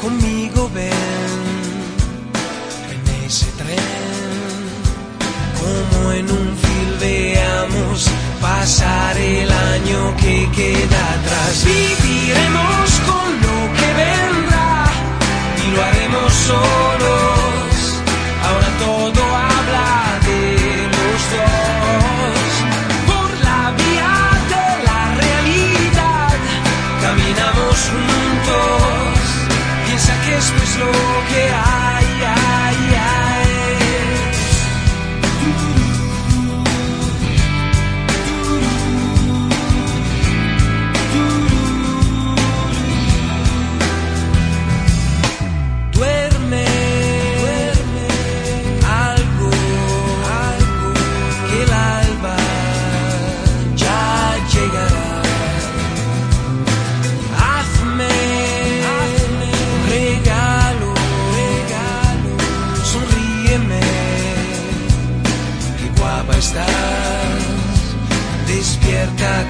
Conmigo ven en ese tren, como en un fil veamos pasar el año que queda atrás. Viviremos con lo que vendrá y lo haremos solos. Que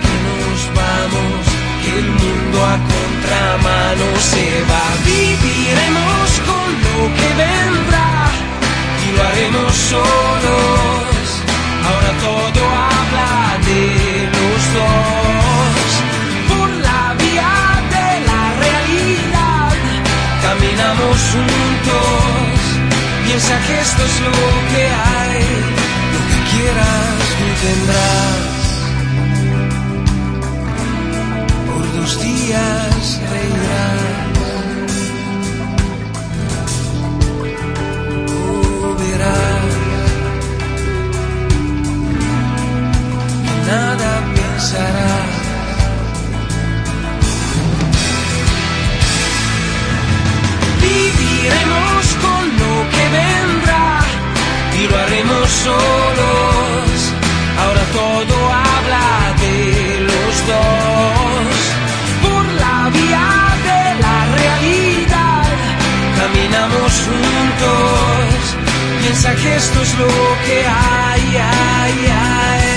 que nos vamos, que el mundo a contramano se va. Viviremos con lo que vendrá y lo haremos solos. Ahora todo habla de los dos. Por la vía de la realidad caminamos juntos. Piensa que esto es lo que hay, lo que quieras tú tendrás. Dos días reirás. Oh, verás nada pensarás. Viviremos con lo que Piensa que esto es lo que hay, hay, hay.